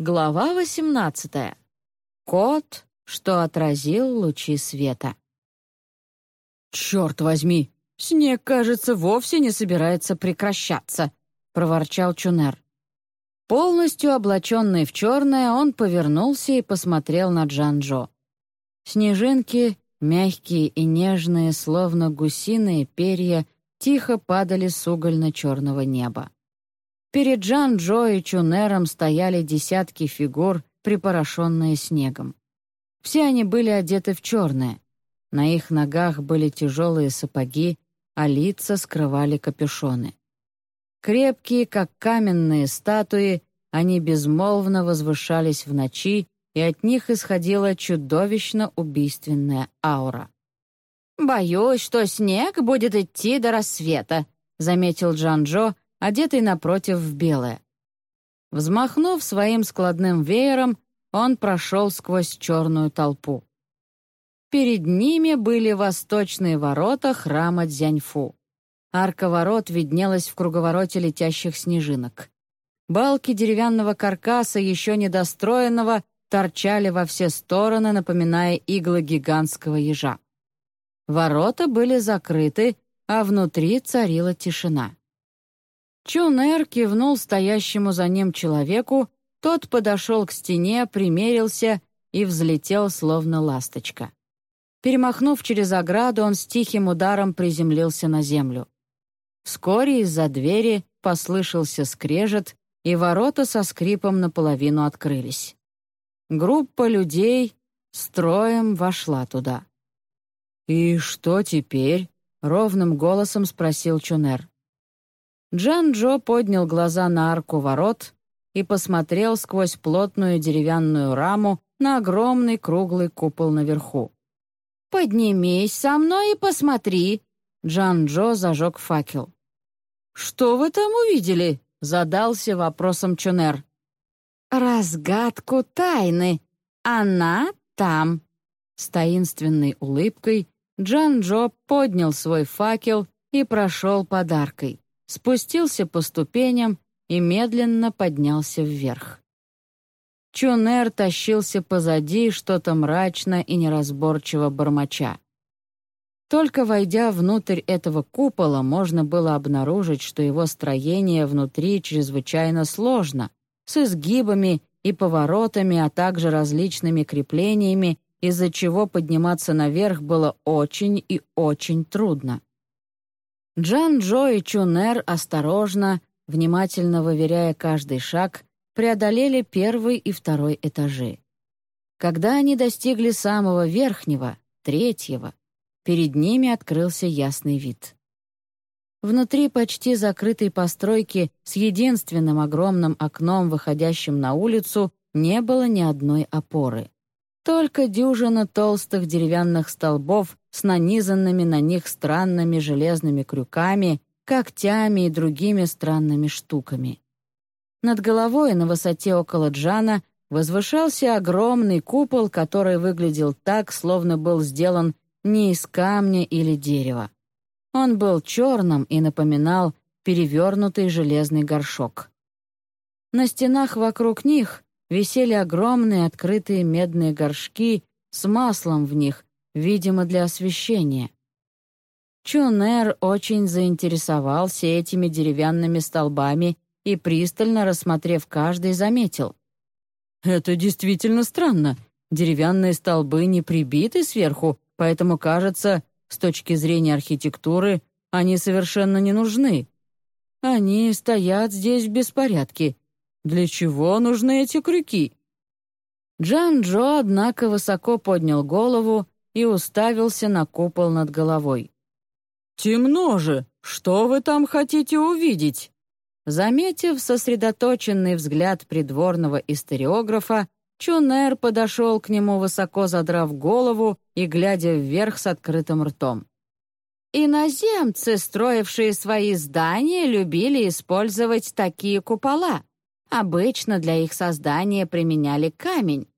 Глава 18. Кот, что отразил лучи света. «Черт возьми! Снег, кажется, вовсе не собирается прекращаться», — проворчал Чунер. Полностью облаченный в черное, он повернулся и посмотрел на Джанжо. Снежинки, мягкие и нежные, словно гусиные перья, тихо падали с угольно-черного неба. Перед Джан-Джо и Чунером стояли десятки фигур, припорошенные снегом. Все они были одеты в черное. На их ногах были тяжелые сапоги, а лица скрывали капюшоны. Крепкие, как каменные статуи, они безмолвно возвышались в ночи, и от них исходила чудовищно убийственная аура. «Боюсь, что снег будет идти до рассвета», — заметил Джан-Джо, одетый напротив в белое. Взмахнув своим складным веером, он прошел сквозь черную толпу. Перед ними были восточные ворота храма Дзяньфу. Арка ворот виднелась в круговороте летящих снежинок. Балки деревянного каркаса, еще недостроенного, торчали во все стороны, напоминая иглы гигантского ежа. Ворота были закрыты, а внутри царила тишина. Чунер кивнул стоящему за ним человеку, тот подошел к стене, примерился и взлетел, словно ласточка. Перемахнув через ограду, он с тихим ударом приземлился на землю. Вскоре из-за двери послышался скрежет, и ворота со скрипом наполовину открылись. Группа людей строем вошла туда. «И что теперь?» — ровным голосом спросил Чунер. Джан-Джо поднял глаза на арку ворот и посмотрел сквозь плотную деревянную раму на огромный круглый купол наверху. «Поднимись со мной и посмотри!» Джан-Джо зажег факел. «Что вы там увидели?» — задался вопросом Чунер. «Разгадку тайны. Она там». С таинственной улыбкой Джан-Джо поднял свой факел и прошел подаркой спустился по ступеням и медленно поднялся вверх. Чунер тащился позади, что-то мрачно и неразборчиво бормоча. Только войдя внутрь этого купола, можно было обнаружить, что его строение внутри чрезвычайно сложно, с изгибами и поворотами, а также различными креплениями, из-за чего подниматься наверх было очень и очень трудно. Джан-Джо и Чунер осторожно, внимательно выверяя каждый шаг, преодолели первый и второй этажи. Когда они достигли самого верхнего, третьего, перед ними открылся ясный вид. Внутри почти закрытой постройки с единственным огромным окном, выходящим на улицу, не было ни одной опоры. Только дюжина толстых деревянных столбов с нанизанными на них странными железными крюками, когтями и другими странными штуками. Над головой на высоте около Джана возвышался огромный купол, который выглядел так, словно был сделан не из камня или дерева. Он был черным и напоминал перевернутый железный горшок. На стенах вокруг них висели огромные открытые медные горшки с маслом в них, видимо, для освещения. Чунер очень заинтересовался этими деревянными столбами и, пристально рассмотрев каждый, заметил. «Это действительно странно. Деревянные столбы не прибиты сверху, поэтому, кажется, с точки зрения архитектуры, они совершенно не нужны. Они стоят здесь в беспорядке, для чего нужны эти крюки?» Джан-Джо, однако, высоко поднял голову и уставился на купол над головой. «Темно же! Что вы там хотите увидеть?» Заметив сосредоточенный взгляд придворного историографа, Чунер подошел к нему, высоко задрав голову и глядя вверх с открытым ртом. «Иноземцы, строившие свои здания, любили использовать такие купола. Обычно для их создания применяли камень.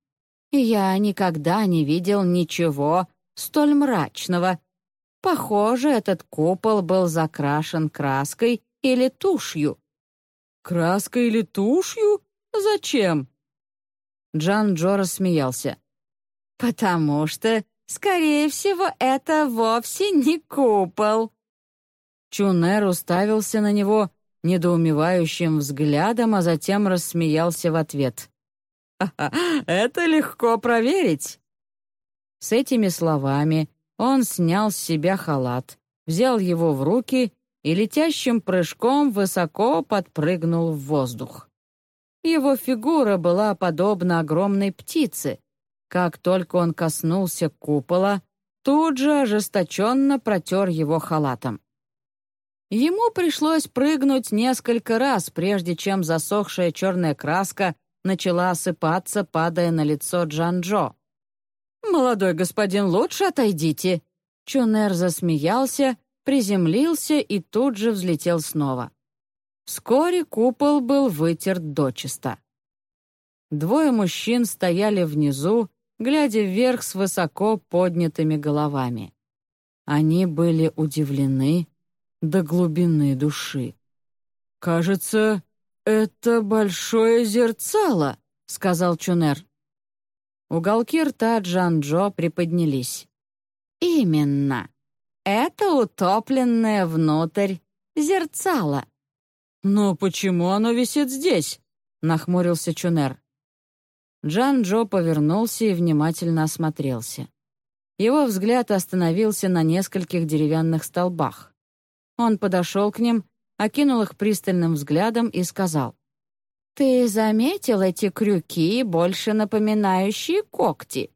Я никогда не видел ничего столь мрачного. Похоже, этот купол был закрашен краской или тушью. «Краской или тушью? Зачем?» Джан Джо рассмеялся. «Потому что, скорее всего, это вовсе не купол». Чунер уставился на него недоумевающим взглядом, а затем рассмеялся в ответ. «Ха это легко проверить». С этими словами он снял с себя халат, взял его в руки и летящим прыжком высоко подпрыгнул в воздух. Его фигура была подобна огромной птице. Как только он коснулся купола, тут же ожесточенно протер его халатом. Ему пришлось прыгнуть несколько раз, прежде чем засохшая черная краска начала осыпаться, падая на лицо Джанжо. «Молодой господин, лучше отойдите!» Чунер засмеялся, приземлился и тут же взлетел снова. Вскоре купол был вытерт дочисто. Двое мужчин стояли внизу, глядя вверх с высоко поднятыми головами. Они были удивлены до глубины души. «Кажется, это большое зерцало», — сказал Чунер. Уголки рта Джан-Джо приподнялись. «Именно. Это утопленное внутрь зерцало». «Но почему оно висит здесь?» — нахмурился Чунер. Джан-Джо повернулся и внимательно осмотрелся. Его взгляд остановился на нескольких деревянных столбах. Он подошел к ним, окинул их пристальным взглядом и сказал. «Ты заметил эти крюки, больше напоминающие когти?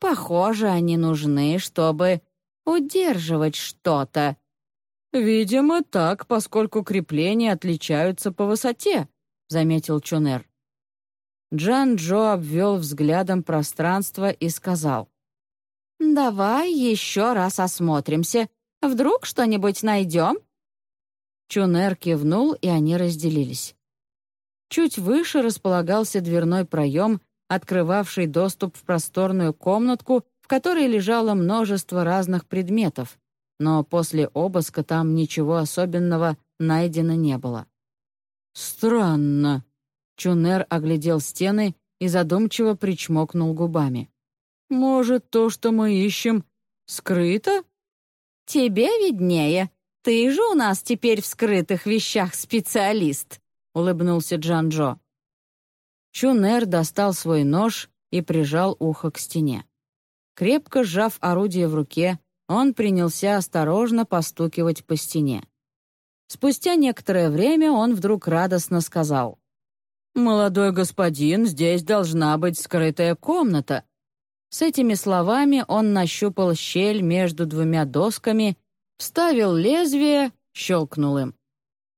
Похоже, они нужны, чтобы удерживать что-то». «Видимо, так, поскольку крепления отличаются по высоте», — заметил Чунер. Джан Джо обвел взглядом пространство и сказал. «Давай еще раз осмотримся. Вдруг что-нибудь найдем?» Чунер кивнул, и они разделились. Чуть выше располагался дверной проем, открывавший доступ в просторную комнатку, в которой лежало множество разных предметов, но после обыска там ничего особенного найдено не было. «Странно», — Чунер оглядел стены и задумчиво причмокнул губами. «Может, то, что мы ищем, скрыто?» «Тебе виднее. Ты же у нас теперь в скрытых вещах специалист», — улыбнулся Джан-Джо. Чунер достал свой нож и прижал ухо к стене. Крепко сжав орудие в руке, он принялся осторожно постукивать по стене. Спустя некоторое время он вдруг радостно сказал. «Молодой господин, здесь должна быть скрытая комната». С этими словами он нащупал щель между двумя досками, вставил лезвие, щелкнул им.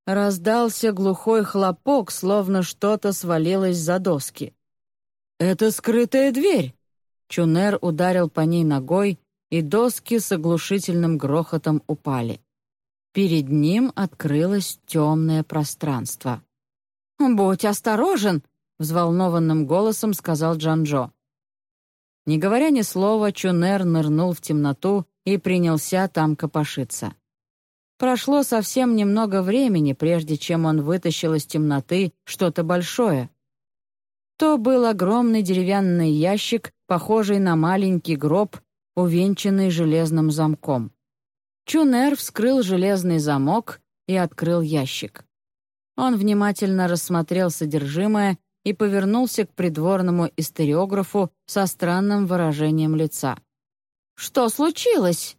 Раздался глухой хлопок, словно что-то свалилось за доски. «Это скрытая дверь!» Чунер ударил по ней ногой, и доски с оглушительным грохотом упали. Перед ним открылось темное пространство. «Будь осторожен!» — взволнованным голосом сказал Джанжо. Не говоря ни слова, Чунер нырнул в темноту и принялся там копошиться. Прошло совсем немного времени, прежде чем он вытащил из темноты что-то большое. То был огромный деревянный ящик, похожий на маленький гроб увенчанный железным замком. Чунер вскрыл железный замок и открыл ящик. Он внимательно рассмотрел содержимое и повернулся к придворному историографу со странным выражением лица. «Что случилось?»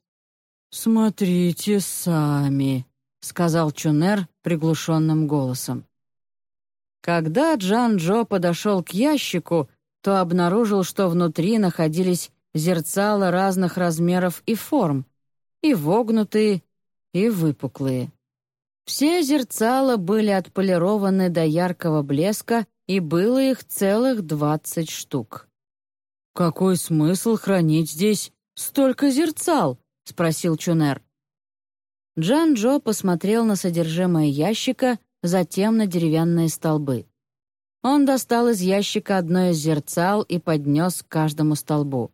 «Смотрите сами», — сказал Чунер приглушенным голосом. Когда Джан Джо подошел к ящику, то обнаружил, что внутри находились зерцала разных размеров и форм, и вогнутые, и выпуклые. Все зерцала были отполированы до яркого блеска, и было их целых двадцать штук. «Какой смысл хранить здесь столько зерцал?» — спросил Чунер. Джан-Джо посмотрел на содержимое ящика, затем на деревянные столбы. Он достал из ящика одно из зерцал и поднес к каждому столбу.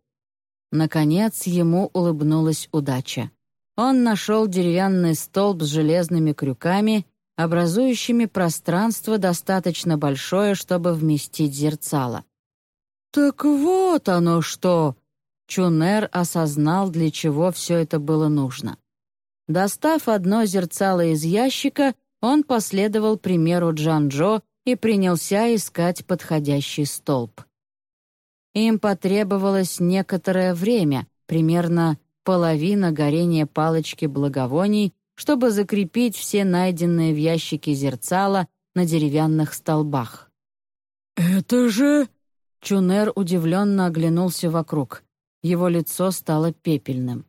Наконец ему улыбнулась удача. Он нашел деревянный столб с железными крюками, образующими пространство достаточно большое, чтобы вместить зерцало. «Так вот оно что!» Чунер осознал, для чего все это было нужно. Достав одно зерцало из ящика, он последовал примеру Джанжо и принялся искать подходящий столб. Им потребовалось некоторое время, примерно половина горения палочки благовоний, чтобы закрепить все найденные в ящике зерцала на деревянных столбах. «Это же...» Чунер удивленно оглянулся вокруг. Его лицо стало пепельным.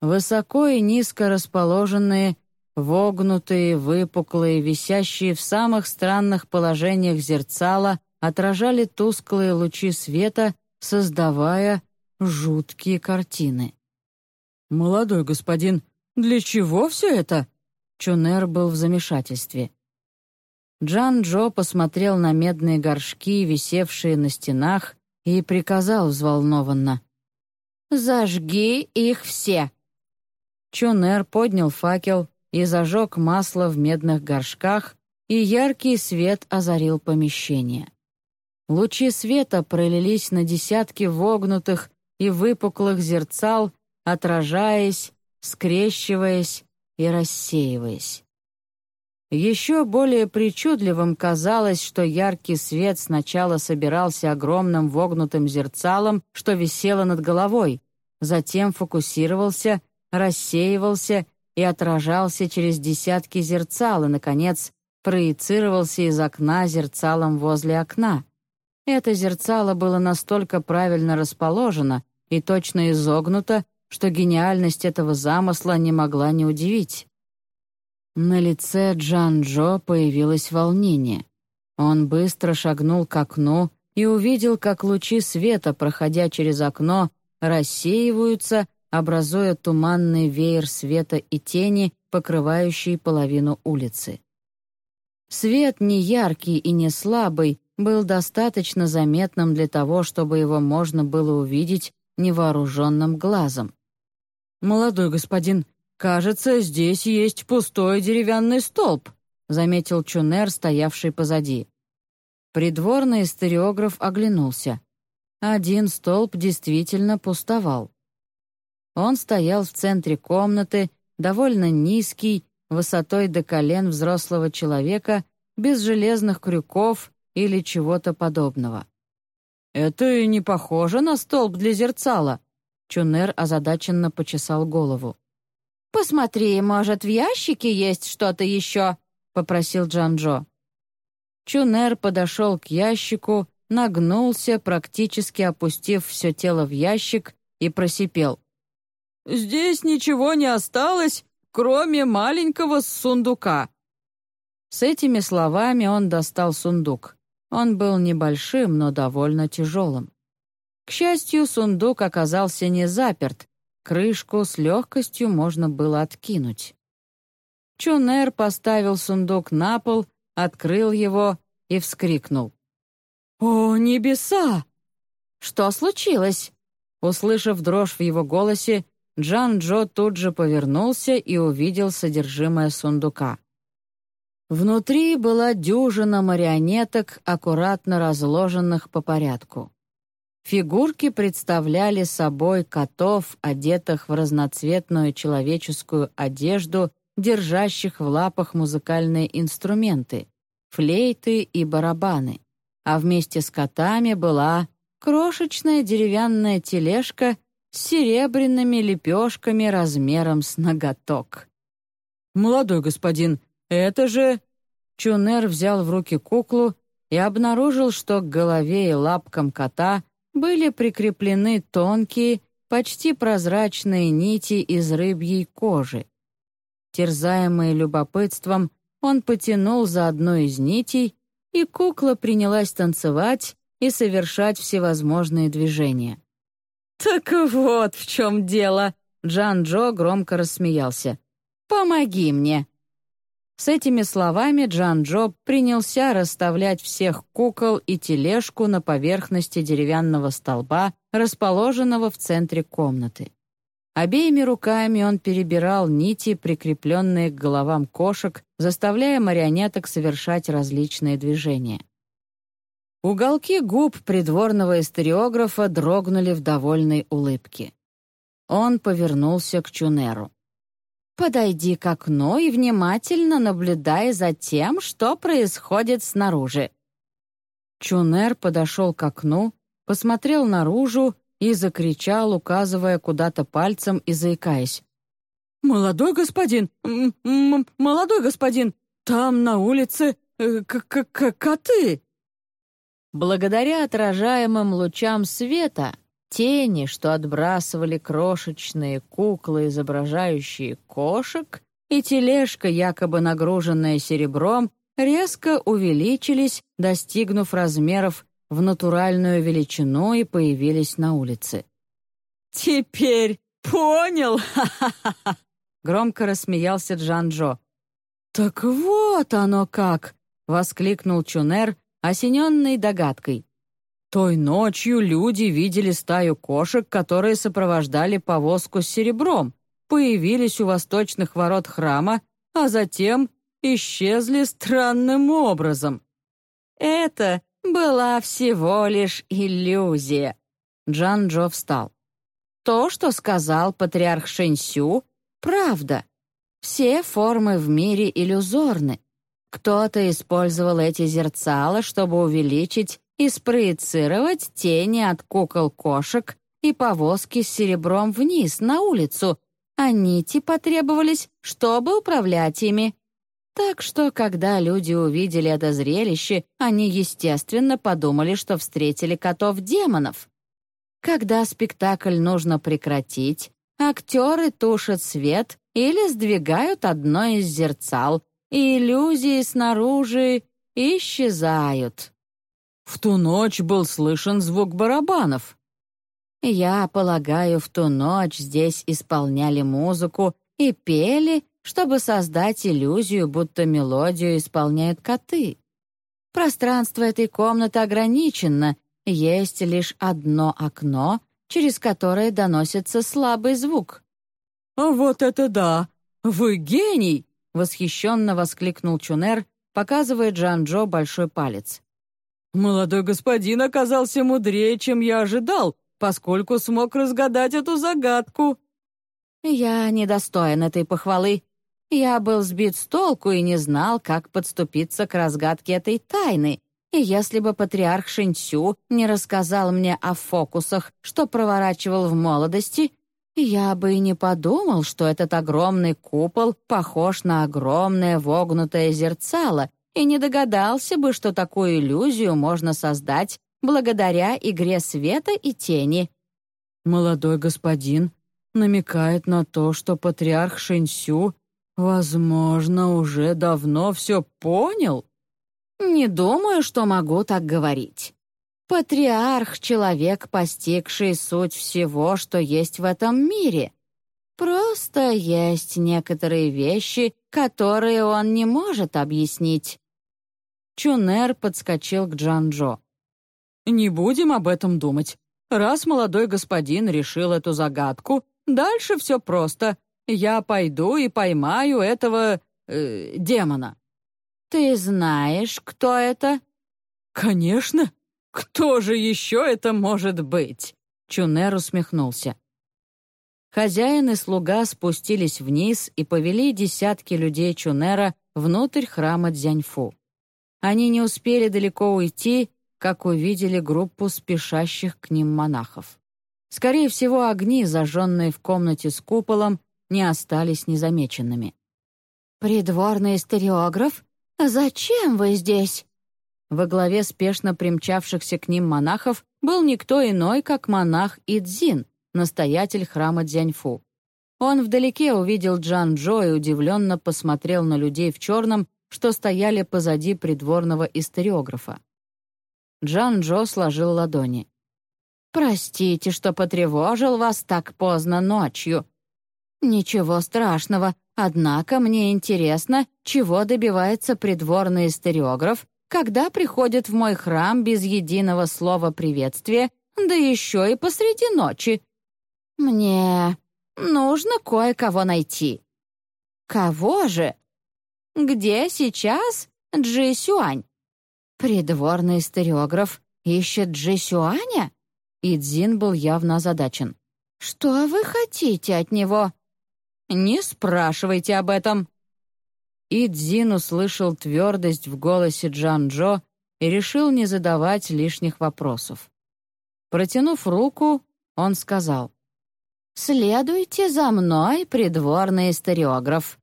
Высоко и низко расположенные, вогнутые, выпуклые, висящие в самых странных положениях зерцала отражали тусклые лучи света, создавая жуткие картины. «Молодой господин, для чего все это?» Чунер был в замешательстве. Джан Джо посмотрел на медные горшки, висевшие на стенах, и приказал взволнованно. «Зажги их все!» Чунер поднял факел и зажег масло в медных горшках, и яркий свет озарил помещение. Лучи света пролились на десятки вогнутых и выпуклых зерцал, отражаясь, скрещиваясь и рассеиваясь. Еще более причудливым казалось, что яркий свет сначала собирался огромным вогнутым зерцалом, что висело над головой, затем фокусировался рассеивался и отражался через десятки зерцал и, наконец, проецировался из окна зерцалом возле окна. Это зерцало было настолько правильно расположено и точно изогнуто, что гениальность этого замысла не могла не удивить. На лице Джан-Джо появилось волнение. Он быстро шагнул к окну и увидел, как лучи света, проходя через окно, рассеиваются образуя туманный веер света и тени, покрывающий половину улицы. Свет не яркий и не слабый, был достаточно заметным для того, чтобы его можно было увидеть невооруженным глазом. «Молодой господин, кажется, здесь есть пустой деревянный столб», заметил Чунер, стоявший позади. Придворный стереограф оглянулся. Один столб действительно пустовал. Он стоял в центре комнаты, довольно низкий, высотой до колен взрослого человека, без железных крюков или чего-то подобного. «Это и не похоже на столб для зерцала», — Чунер озадаченно почесал голову. «Посмотри, может, в ящике есть что-то еще?» — попросил Джанжо. Чунер подошел к ящику, нагнулся, практически опустив все тело в ящик, и просипел. Здесь ничего не осталось, кроме маленького сундука». С этими словами он достал сундук. Он был небольшим, но довольно тяжелым. К счастью, сундук оказался не заперт, крышку с легкостью можно было откинуть. Чунер поставил сундук на пол, открыл его и вскрикнул. «О, небеса!» «Что случилось?» Услышав дрожь в его голосе, Джан-Джо тут же повернулся и увидел содержимое сундука. Внутри была дюжина марионеток, аккуратно разложенных по порядку. Фигурки представляли собой котов, одетых в разноцветную человеческую одежду, держащих в лапах музыкальные инструменты — флейты и барабаны. А вместе с котами была крошечная деревянная тележка с серебряными лепешками размером с ноготок. «Молодой господин, это же...» Чунер взял в руки куклу и обнаружил, что к голове и лапкам кота были прикреплены тонкие, почти прозрачные нити из рыбьей кожи. Терзаемый любопытством, он потянул за одну из нитей, и кукла принялась танцевать и совершать всевозможные движения. «Так вот в чем дело!» Джан-Джо громко рассмеялся. «Помоги мне!» С этими словами Джан-Джо принялся расставлять всех кукол и тележку на поверхности деревянного столба, расположенного в центре комнаты. Обеими руками он перебирал нити, прикрепленные к головам кошек, заставляя марионеток совершать различные движения. Уголки губ придворного историографа дрогнули в довольной улыбке. Он повернулся к Чунеру. «Подойди к окну и внимательно наблюдай за тем, что происходит снаружи». Чунер подошел к окну, посмотрел наружу и закричал, указывая куда-то пальцем и заикаясь. «Молодой господин! М -м молодой господин! Там на улице э, к -к коты!» Благодаря отражаемым лучам света, тени, что отбрасывали крошечные куклы, изображающие кошек, и тележка, якобы нагруженная серебром, резко увеличились, достигнув размеров в натуральную величину и появились на улице. «Теперь понял!» Громко рассмеялся Джан-Джо. «Так вот оно как!» — воскликнул Чунер, осененный догадкой. Той ночью люди видели стаю кошек, которые сопровождали повозку с серебром, появились у восточных ворот храма, а затем исчезли странным образом. Это была всего лишь иллюзия. Джан Джо встал. То, что сказал патриарх Шэньсю, правда. Все формы в мире иллюзорны. Кто-то использовал эти зерцала, чтобы увеличить и спроецировать тени от кукол-кошек и повозки с серебром вниз, на улицу, а нити потребовались, чтобы управлять ими. Так что, когда люди увидели это зрелище, они, естественно, подумали, что встретили котов-демонов. Когда спектакль нужно прекратить, актеры тушат свет или сдвигают одно из зерцал, и иллюзии снаружи исчезают. В ту ночь был слышен звук барабанов. Я полагаю, в ту ночь здесь исполняли музыку и пели, чтобы создать иллюзию, будто мелодию исполняют коты. Пространство этой комнаты ограничено, есть лишь одно окно, через которое доносится слабый звук. «Вот это да! Вы гений!» — восхищенно воскликнул Чунер, показывая Джан-Джо большой палец. «Молодой господин оказался мудрее, чем я ожидал, поскольку смог разгадать эту загадку». «Я недостоин этой похвалы. Я был сбит с толку и не знал, как подступиться к разгадке этой тайны. И если бы патриарх Шинцю не рассказал мне о фокусах, что проворачивал в молодости, я бы и не подумал, что этот огромный купол похож на огромное вогнутое зерцало, и не догадался бы, что такую иллюзию можно создать благодаря игре света и тени. Молодой господин намекает на то, что патриарх Шэньсю, возможно, уже давно все понял. Не думаю, что могу так говорить. Патриарх — человек, постигший суть всего, что есть в этом мире. Просто есть некоторые вещи, которые он не может объяснить. Чунер подскочил к Джанжо. «Не будем об этом думать. Раз молодой господин решил эту загадку, дальше все просто. Я пойду и поймаю этого... Э, демона». «Ты знаешь, кто это?» «Конечно. «Кто же еще это может быть?» Чунер усмехнулся. Хозяин и слуга спустились вниз и повели десятки людей Чунера внутрь храма Дзяньфу. Они не успели далеко уйти, как увидели группу спешащих к ним монахов. Скорее всего, огни, зажженные в комнате с куполом, не остались незамеченными. «Придворный стереограф? Зачем вы здесь?» Во главе спешно примчавшихся к ним монахов был никто иной, как монах Идзин, настоятель храма Дзяньфу. Он вдалеке увидел Джан Джо и удивленно посмотрел на людей в черном, что стояли позади придворного историографа. Джан Джо сложил ладони. «Простите, что потревожил вас так поздно ночью. Ничего страшного, однако мне интересно, чего добивается придворный историограф когда приходит в мой храм без единого слова приветствия, да еще и посреди ночи. Мне нужно кое-кого найти. Кого же? Где сейчас Джи Сюань? «Придворный стереограф ищет Джисюаня?» Идзин был явно озадачен. «Что вы хотите от него?» «Не спрашивайте об этом». Идзин услышал твердость в голосе Джан-Джо и решил не задавать лишних вопросов. Протянув руку, он сказал, «Следуйте за мной, придворный историограф».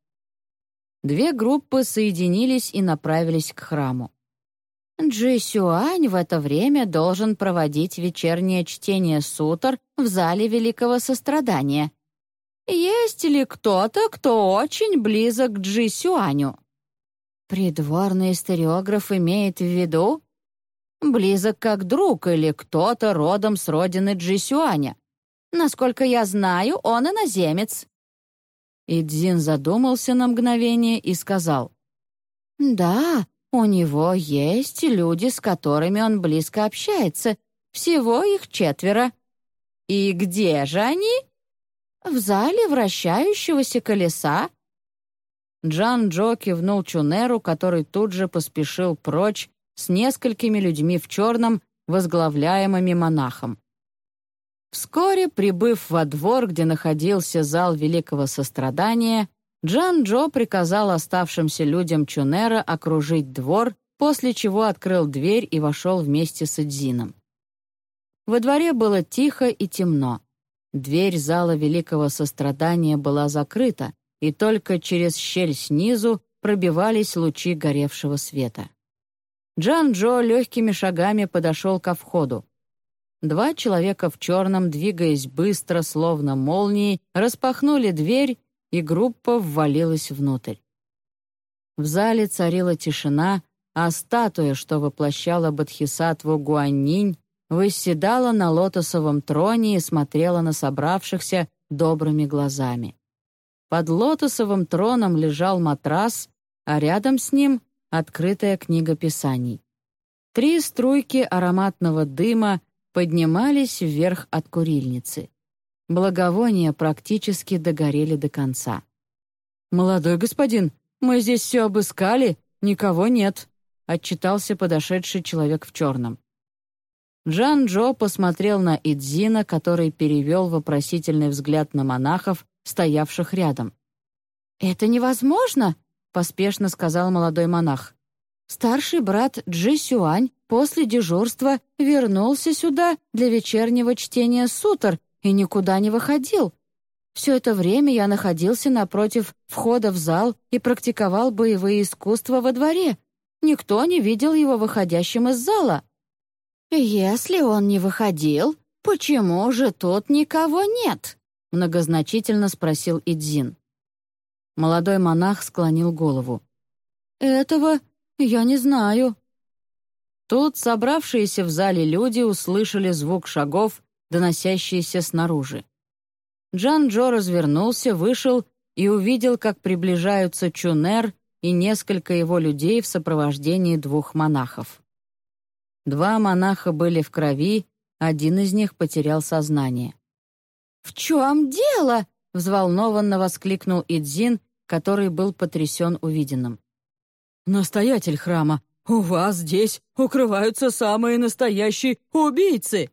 Две группы соединились и направились к храму. Джи Сюань в это время должен проводить вечернее чтение сутр в зале Великого Сострадания. Есть ли кто-то, кто очень близок к Джи Сюаню? Придворный историограф имеет в виду близок как друг или кто-то родом с родины Джи Сюаня. Насколько я знаю, он иноземец. Идзин задумался на мгновение и сказал, «Да, у него есть люди, с которыми он близко общается. Всего их четверо. И где же они? В зале вращающегося колеса. Джан Джо кивнул Чунеру, который тут же поспешил прочь с несколькими людьми в черном, возглавляемыми монахом. Вскоре, прибыв во двор, где находился зал Великого Сострадания, Джан Джо приказал оставшимся людям Чунера окружить двор, после чего открыл дверь и вошел вместе с Эдзином. Во дворе было тихо и темно. Дверь зала Великого Сострадания была закрыта, и только через щель снизу пробивались лучи горевшего света. Джан Джо легкими шагами подошел ко входу. Два человека в черном, двигаясь быстро, словно молнией, распахнули дверь и группа ввалилась внутрь. В зале царила тишина, а статуя, что воплощала Бодхисаттву Гуаннинь, восседала на лотосовом троне и смотрела на собравшихся добрыми глазами. Под лотосовым троном лежал матрас, а рядом с ним — открытая книга писаний. Три струйки ароматного дыма поднимались вверх от курильницы. Благовония практически догорели до конца. «Молодой господин, мы здесь все обыскали, никого нет», — отчитался подошедший человек в черном. Джан Джо посмотрел на Идзина, который перевел вопросительный взгляд на монахов, стоявших рядом. «Это невозможно», — поспешно сказал молодой монах. «Старший брат Джи Сюань после дежурства вернулся сюда для вечернего чтения сутр и никуда не выходил. Все это время я находился напротив входа в зал и практиковал боевые искусства во дворе. Никто не видел его выходящим из зала. «Если он не выходил, почему же тут никого нет?» — многозначительно спросил Идзин. Молодой монах склонил голову. «Этого я не знаю». Тут собравшиеся в зале люди услышали звук шагов доносящиеся снаружи. Джан-Джо развернулся, вышел и увидел, как приближаются Чунер и несколько его людей в сопровождении двух монахов. Два монаха были в крови, один из них потерял сознание. «В чем дело?» — взволнованно воскликнул Идзин, который был потрясен увиденным. «Настоятель храма, у вас здесь укрываются самые настоящие убийцы!»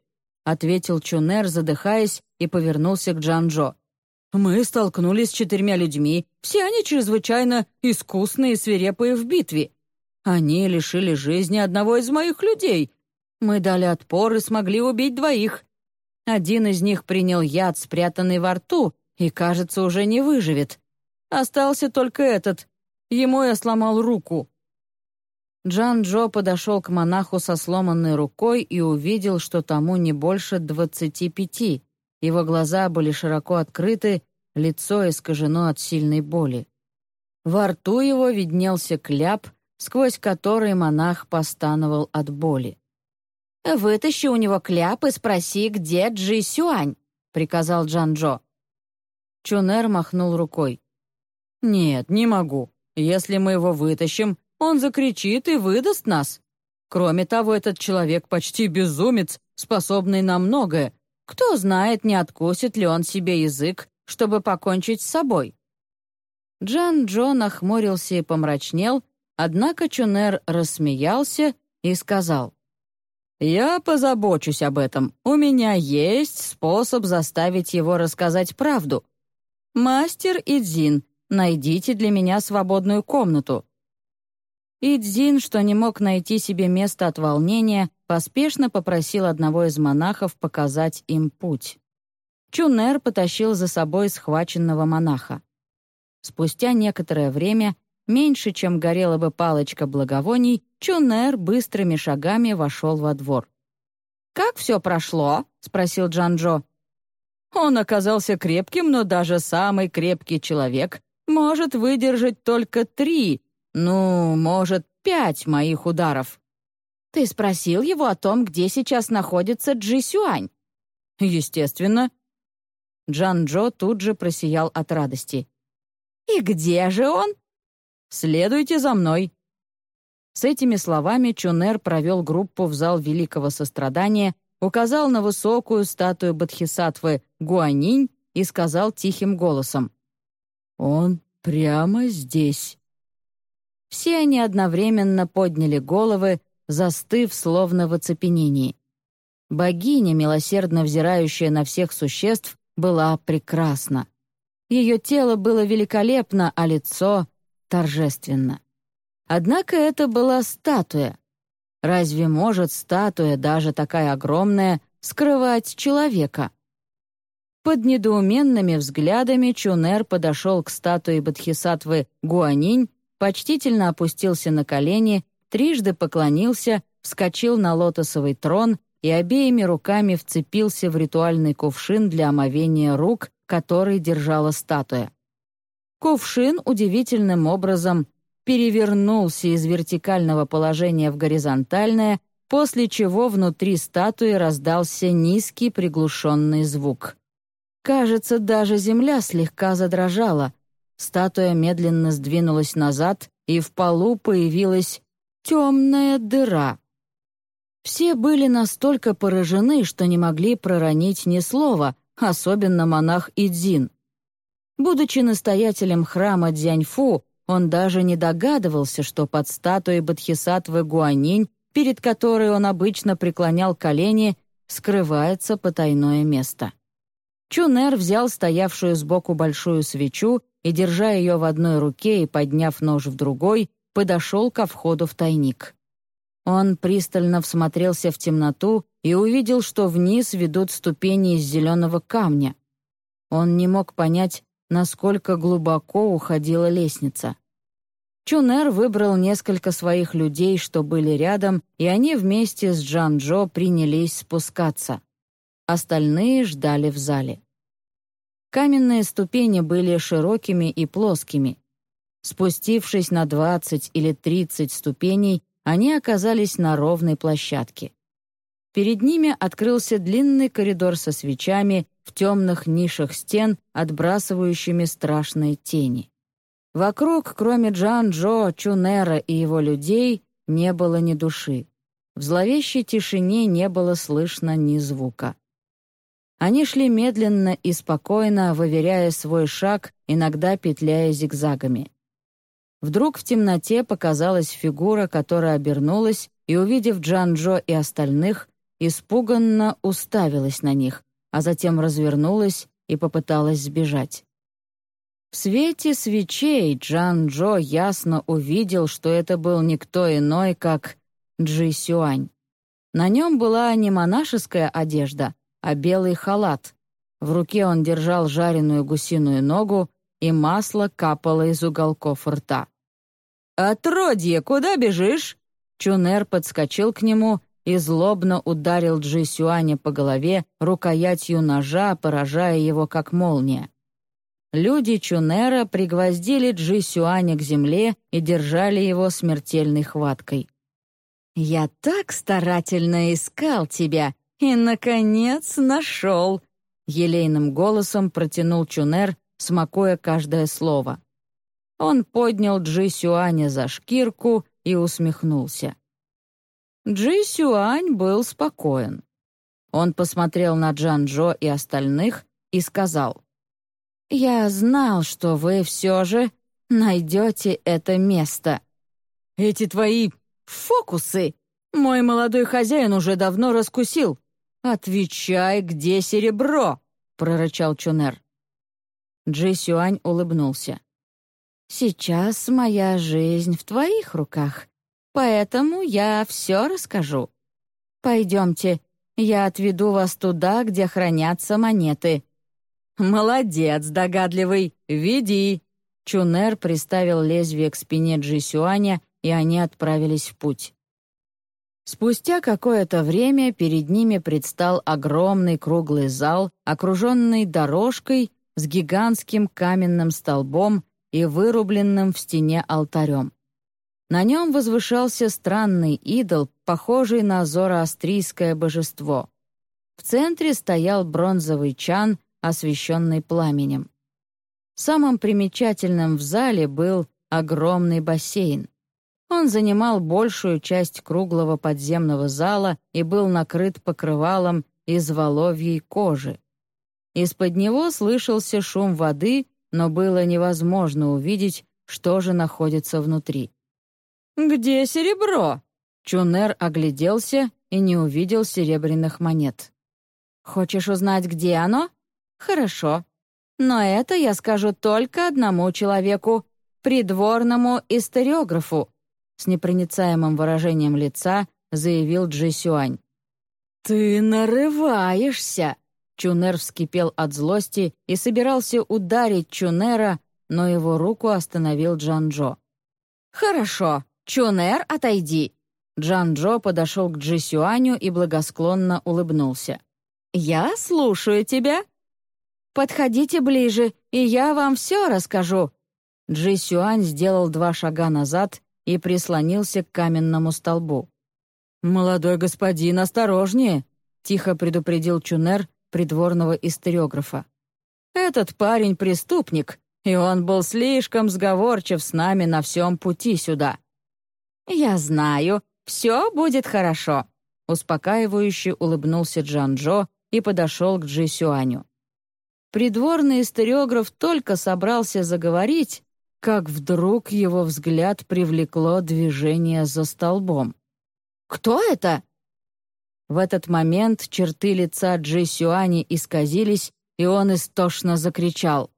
ответил Чунер, задыхаясь, и повернулся к Джанжо. «Мы столкнулись с четырьмя людьми, все они чрезвычайно искусные и свирепые в битве. Они лишили жизни одного из моих людей. Мы дали отпор и смогли убить двоих. Один из них принял яд, спрятанный во рту, и, кажется, уже не выживет. Остался только этот. Ему я сломал руку. Джан-Джо подошел к монаху со сломанной рукой и увидел, что тому не больше двадцати пяти. Его глаза были широко открыты, лицо искажено от сильной боли. Во рту его виднелся кляп, сквозь который монах постановал от боли. «Вытащи у него кляп и спроси, где Джи Сюань», — приказал Джан-Джо. Чунер махнул рукой. «Нет, не могу. Если мы его вытащим, он закричит и выдаст нас. Кроме того, этот человек почти безумец, способный на многое. Кто знает, не откусит ли он себе язык, чтобы покончить с собой. Джан Джо нахмурился и помрачнел, однако Чунер рассмеялся, и сказал, «Я позабочусь об этом. У меня есть способ заставить его рассказать правду. Мастер Идзин, найдите для меня свободную комнату». Идзин, что не мог найти себе место от волнения, поспешно попросил одного из монахов показать им путь. Чунер потащил за собой схваченного монаха. Спустя некоторое время, меньше, чем горела бы палочка благовоний, Чунер быстрыми шагами вошел во двор. «Как все прошло?» — спросил Джанжо. «Он оказался крепким, но даже самый крепкий человек может выдержать только три, ну, может, пять моих ударов». «Ты спросил его о том, где сейчас находится Джи Сюань?» «Естественно. Джан-Джо тут же просиял от радости. «И где же он?» «Следуйте за мной». С этими словами Чунер провел группу в зал Великого Сострадания, указал на высокую статую Бодхисаттвы Гуанинь и сказал тихим голосом. «Он прямо здесь». Все они одновременно подняли головы, застыв словно в оцепенении. Богиня, милосердно взирающая на всех существ, была прекрасна. Ее тело было великолепно, а лицо — торжественно. Однако это была статуя. Разве может статуя, даже такая огромная, скрывать человека? Под недоуменными взглядами Чунер подошел к статуе Бодхисаттвы Гуанинь, почтительно опустился на колени, трижды поклонился, вскочил на лотосовый трон и обеими руками вцепился в ритуальный кувшин для омовения рук, который держала статуя. Кувшин удивительным образом перевернулся из вертикального положения в горизонтальное, после чего внутри статуи раздался низкий приглушенный звук. Кажется, даже земля слегка задрожала. Статуя медленно сдвинулась назад, и в полу появилась темная дыра. Все были настолько поражены, что не могли проронить ни слова, особенно монах Идзин. Будучи настоятелем храма Дзяньфу, он даже не догадывался, что под статуей Бодхисаттвы Гуанинь, перед которой он обычно преклонял колени, скрывается потайное место. Чунер взял стоявшую сбоку большую свечу и, держа ее в одной руке и подняв нож в другой, подошел ко входу в тайник. Он пристально всмотрелся в темноту и увидел, что вниз ведут ступени из зеленого камня. Он не мог понять, насколько глубоко уходила лестница. Чунер выбрал несколько своих людей, что были рядом, и они вместе с Джан-Джо принялись спускаться. Остальные ждали в зале. Каменные ступени были широкими и плоскими. Спустившись на 20 или 30 ступеней, они оказались на ровной площадке. Перед ними открылся длинный коридор со свечами в темных нишах стен, отбрасывающими страшные тени. Вокруг, кроме Джан-Джо, Чунера и его людей, не было ни души. В зловещей тишине не было слышно ни звука. Они шли медленно и спокойно, выверяя свой шаг, иногда петляя зигзагами. Вдруг в темноте показалась фигура, которая обернулась и, увидев Джан-Джо и остальных, испуганно уставилась на них, а затем развернулась и попыталась сбежать. В свете свечей Джан-Джо ясно увидел, что это был никто иной, как Джи Сюань. На нем была не монашеская одежда, а белый халат. В руке он держал жареную гусиную ногу, и масло капало из уголков рта. «Отродье, куда бежишь?» Чунер подскочил к нему и злобно ударил Джи Сюаня по голове рукоятью ножа, поражая его как молния. Люди Чунера пригвоздили Джи Сюаня к земле и держали его смертельной хваткой. «Я так старательно искал тебя и, наконец, нашел!» Елейным голосом протянул Чунер, смакуя каждое слово. Он поднял Джи Сюаня за шкирку и усмехнулся. Джи Сюань был спокоен. Он посмотрел на Джан Джо и остальных и сказал, «Я знал, что вы все же найдете это место. Эти твои фокусы Мой молодой хозяин уже давно раскусил. Отвечай, где серебро?» — прорычал Чунер. Джи Сюань улыбнулся. «Сейчас моя жизнь в твоих руках, поэтому я все расскажу. Пойдемте, я отведу вас туда, где хранятся монеты». «Молодец, догадливый, веди!» Чунер приставил лезвие к спине Джи Сюаня, и они отправились в путь. Спустя какое-то время перед ними предстал огромный круглый зал, окруженный дорожкой с гигантским каменным столбом и вырубленным в стене алтарем. На нем возвышался странный идол, похожий на зороастрийское божество. В центре стоял бронзовый чан, освещенный пламенем. Самым примечательным в зале был огромный бассейн. Он занимал большую часть круглого подземного зала и был накрыт покрывалом из воловьей кожи. Из-под него слышался шум воды, но было невозможно увидеть, что же находится внутри. «Где серебро?» Чунер огляделся и не увидел серебряных монет. «Хочешь узнать, где оно? Хорошо. Но это я скажу только одному человеку, придворному историографу», с непроницаемым выражением лица заявил Джи Сюань. «Ты нарываешься!» Чунер вскипел от злости и собирался ударить Чунера, но его руку остановил Джан-Джо. «Хорошо, Чунер, отойди!» Джан-Джо подошел к Джи Сюаню и благосклонно улыбнулся. «Я слушаю тебя». «Подходите ближе, и я вам все расскажу». Джи Сюань сделал два шага назад и прислонился к каменному столбу. «Молодой господин, осторожнее!» — тихо предупредил Чунер, придворного историографа. «Этот парень преступник, и он был слишком сговорчив с нами на всем пути сюда». «Я знаю, все будет хорошо», — успокаивающе улыбнулся Джан-Джо и подошел к Джи Сюаню. Придворный историограф только собрался заговорить, как вдруг его взгляд привлекло движение за столбом. «Кто это?» В этот момент черты лица Джи Сюани исказились, и он истошно закричал.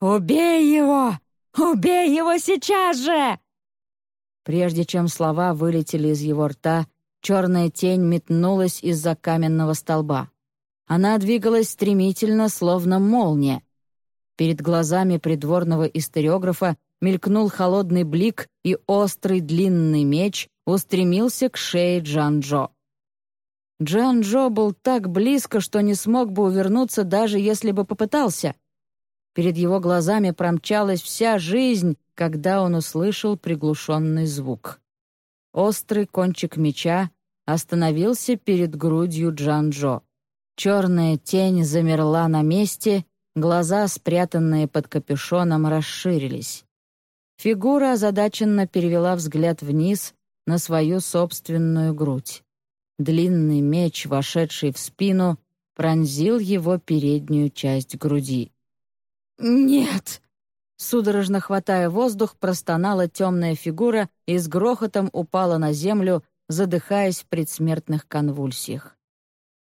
«Убей его! Убей его сейчас же!» Прежде чем слова вылетели из его рта, черная тень метнулась из-за каменного столба. Она двигалась стремительно, словно молния. Перед глазами придворного историографа мелькнул холодный блик, и острый длинный меч устремился к шее Джан-Джо. Джан Джо был так близко, что не смог бы увернуться, даже если бы попытался. Перед его глазами промчалась вся жизнь, когда он услышал приглушенный звук. Острый кончик меча остановился перед грудью Джан Джо. Черная тень замерла на месте, глаза, спрятанные под капюшоном, расширились. Фигура озадаченно перевела взгляд вниз на свою собственную грудь. Длинный меч, вошедший в спину, пронзил его переднюю часть груди. «Нет!» Судорожно хватая воздух, простонала темная фигура и с грохотом упала на землю, задыхаясь в предсмертных конвульсиях.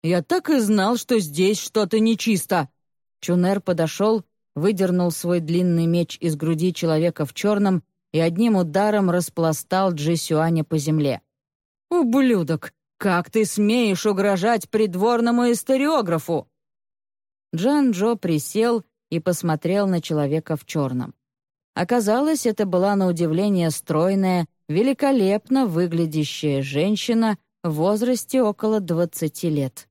«Я так и знал, что здесь что-то нечисто!» Чунер подошел, выдернул свой длинный меч из груди человека в черном и одним ударом распластал Джисюаня по земле. «Ублюдок! «Как ты смеешь угрожать придворному историографу?» Джан-Джо присел и посмотрел на человека в черном. Оказалось, это была на удивление стройная, великолепно выглядящая женщина в возрасте около двадцати лет.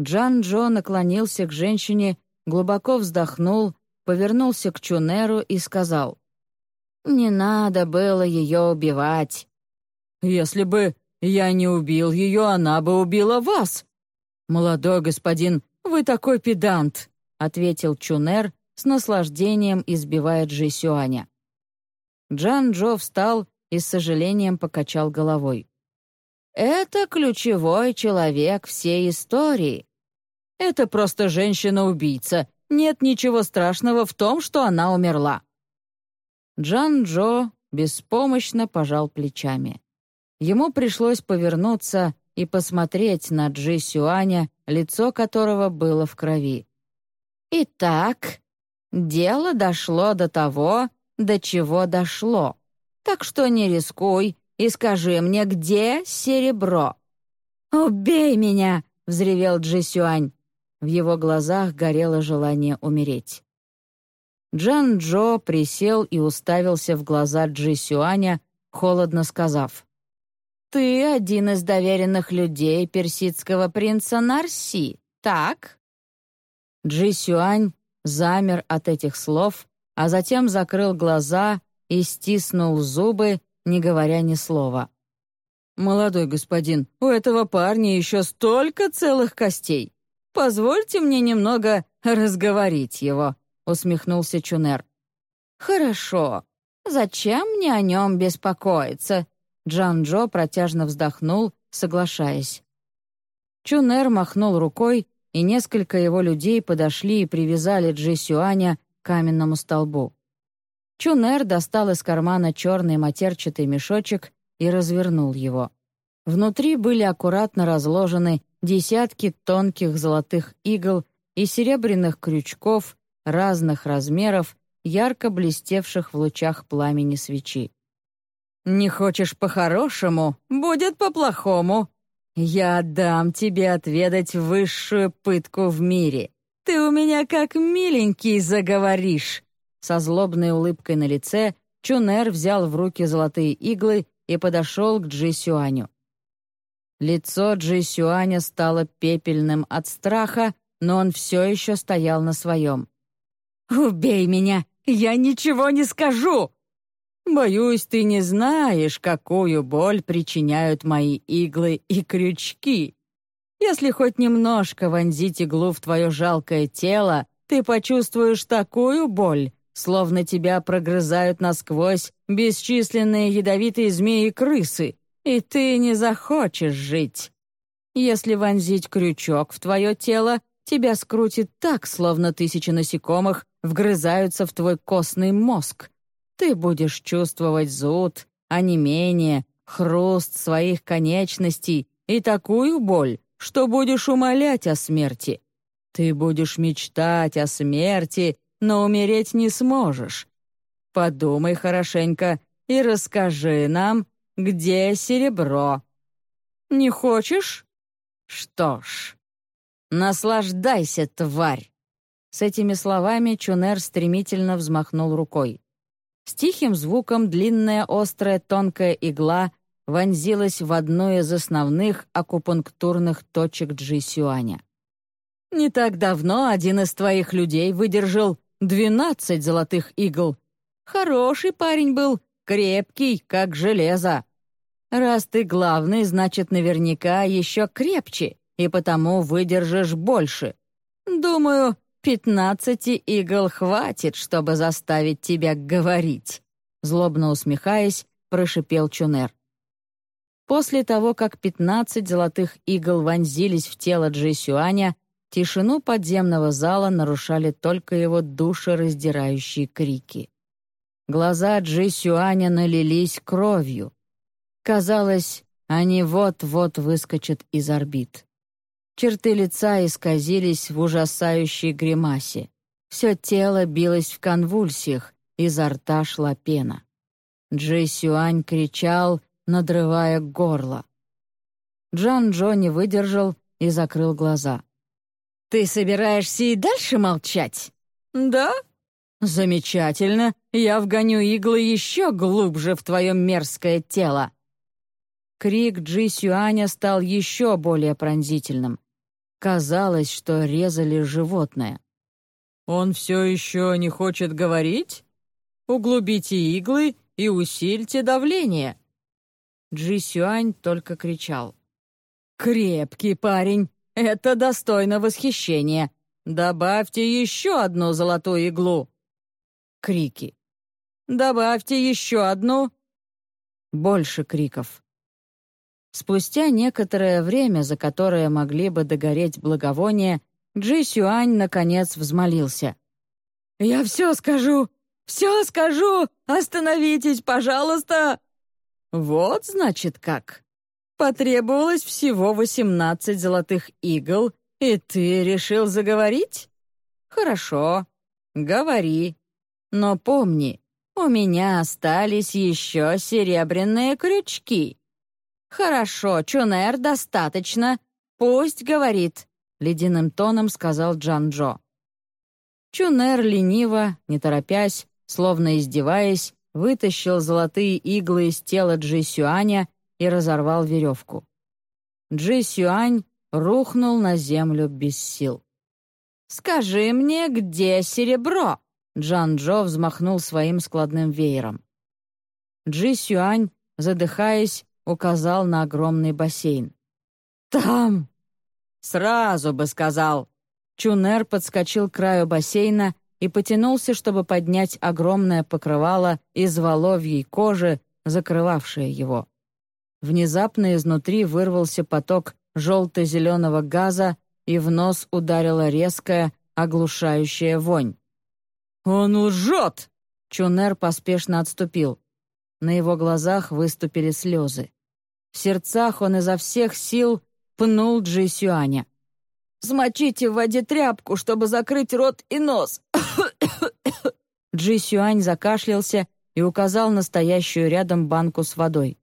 Джан-Джо наклонился к женщине, глубоко вздохнул, повернулся к Чунеру и сказал, «Не надо было ее убивать». «Если бы я не убил ее, она бы убила вас. Молодой господин, вы такой педант, ответил Чунер с наслаждением избивая Джисюаня. Джан Джо встал и с сожалением покачал головой. «Это ключевой человек всей истории. Это просто женщина-убийца. Нет ничего страшного в том, что она умерла». Джан Джо беспомощно пожал плечами. Ему пришлось повернуться и посмотреть на Джи Сюаня, лицо которого было в крови. «Итак, дело дошло до того, до чего дошло. Так что не рискуй и скажи мне, где серебро?» «Убей меня!» — взревел Джи Сюань. В его глазах горело желание умереть. Джан Джо присел и уставился в глаза Джи Сюаня, холодно сказав, «Ты один из доверенных людей персидского принца Нарси, так?» Джи Сюань замер от этих слов, а затем закрыл глаза и стиснул зубы, не говоря ни слова. «Молодой господин, у этого парня еще столько целых костей. Позвольте мне немного разговорить его», — усмехнулся Чунер. «Хорошо. Зачем мне о нем беспокоиться?» Джан-Джо протяжно вздохнул, соглашаясь. Чунер махнул рукой, и несколько его людей подошли и привязали Джи Сюаня к каменному столбу. Чунер достал из кармана черный матерчатый мешочек и развернул его. Внутри были аккуратно разложены десятки тонких золотых игл и серебряных крючков разных размеров, ярко блестевших в лучах пламени свечи. «Не хочешь по-хорошему? Будет по-плохому. Я дам тебе отведать высшую пытку в мире. Ты у меня как миленький заговоришь!» Со злобной улыбкой на лице Чунер взял в руки золотые иглы и подошел к Джи Сюаню. Лицо Джи Сюаня стало пепельным от страха, но он все еще стоял на своем. «Убей меня! Я ничего не скажу!» «Боюсь, ты не знаешь, какую боль причиняют мои иглы и крючки. Если хоть немножко вонзить иглу в твое жалкое тело, ты почувствуешь такую боль, словно тебя прогрызают насквозь бесчисленные ядовитые змеи-крысы, и ты не захочешь жить. Если вонзить крючок в твое тело, тебя скрутит так, словно тысячи насекомых вгрызаются в твой костный мозг. Ты будешь чувствовать зуд, онемение, хруст своих конечностей и такую боль, что будешь умолять о смерти. Ты будешь мечтать о смерти но умереть не сможешь. Подумай хорошенько и расскажи нам, где серебро. Не хочешь? Что ж, наслаждайся, тварь!» С этими словами Чунер стремительно взмахнул рукой. С тихим звуком длинная острая тонкая игла вонзилась в одну из основных акупунктурных точек Джисюаня. «Не так давно один из твоих людей выдержал Двенадцать золотых игл. Хороший парень был, крепкий, как железо. Раз ты главный, значит, наверняка еще крепче, и потому выдержишь больше. Думаю, пятнадцати игл хватит, чтобы заставить тебя говорить», злобно усмехаясь, прошипел Чунер. После того, как пятнадцать золотых игл вонзились в тело Джи Сюаня, Тишину подземного зала нарушали только его душераздирающие крики. Глаза Джи Сюаня налились кровью. Казалось, они вот-вот выскочат из орбит. Черты лица исказились в ужасающей гримасе. Все тело билось в конвульсиях, изо рта шла пена. Джи Сюань кричал, надрывая горло. Джан Джо не выдержал и закрыл глаза. «Ты собираешься и дальше молчать?» «Да?» «Замечательно. Я вгоню иглы еще глубже в твое мерзкое тело». Крик Джи Сюаня стал еще более пронзительным. Казалось, что резали животное. «Он все еще не хочет говорить? Углубите иглы и усильте давление». Джи Сюань только кричал. «Крепкий парень! Это достойно восхищения. Добавьте еще одну золотую иглу. Крики. Добавьте еще одну. Больше криков. Спустя некоторое время, за которое могли бы догореть благовония, Джи Сюань наконец взмолился. «Я все скажу! Все скажу! Остановитесь, пожалуйста!» «Вот, значит, как. Потребовалось всего восемнадцать золотых игл, и ты решил заговорить? Хорошо, говори. Но помни, у меня остались еще серебряные крючки». «Хорошо, Чунер, достаточно. Пусть говорит», — ледяным тоном сказал Джан-Джо. Чунер лениво, не торопясь, словно издеваясь, вытащил золотые иглы из тела Джи Сюаня и разорвал веревку. Джи Сюань рухнул на землю без сил. «Скажи мне, где серебро?» Джан Джо взмахнул своим складным веером. Джи Сюань, задыхаясь, указал на огромный бассейн. «Там!» «Сразу бы сказал!» Чунер подскочил к краю бассейна и потянулся, чтобы поднять огромное покрывало из воловьей кожи, закрывавшее его. Внезапно изнутри вырвался поток желто-зеленого газа, и в нос ударила резкая, оглушающая вонь. «Он лжет!» Чунер поспешно отступил. На его глазах выступили слезы. В сердцах он изо всех сил пнул Джи Сюаня. «Смочите в воде тряпку, чтобы закрыть рот и нос!» Джи Сюань закашлялся и указал на стоящую рядом банку с водой.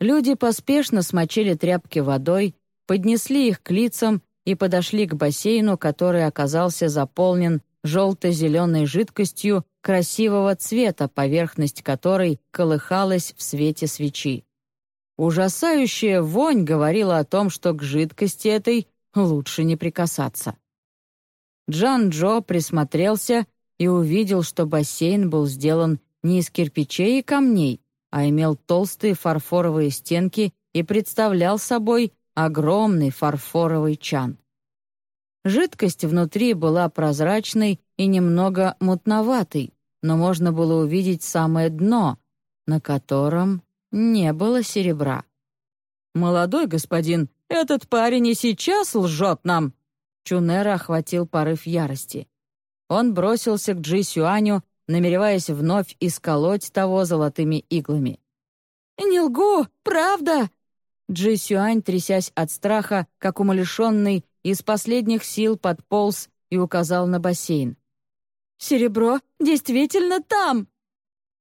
Люди поспешно смочили тряпки водой, поднесли их к лицам и подошли к бассейну, который оказался заполнен желто-зеленой жидкостью красивого цвета, поверхность которой колыхалась в свете свечи. Ужасающая вонь говорила о том, что к жидкости этой лучше не прикасаться. Джан-Джо присмотрелся и увидел, что бассейн был сделан не из кирпичей и камней, а имел толстые фарфоровые стенки и представлял собой огромный фарфоровый чан. Жидкость внутри была прозрачной и немного мутноватой, но можно было увидеть самое дно, на котором не было серебра. «Молодой господин, этот парень и сейчас лжет нам!» Чунера охватил порыв ярости. Он бросился к Джи Сюаню, намереваясь вновь исколоть того золотыми иглами. «Не лгу, правда!» Джи Сюань, трясясь от страха, как умалишенный, из последних сил подполз и указал на бассейн. «Серебро действительно там!»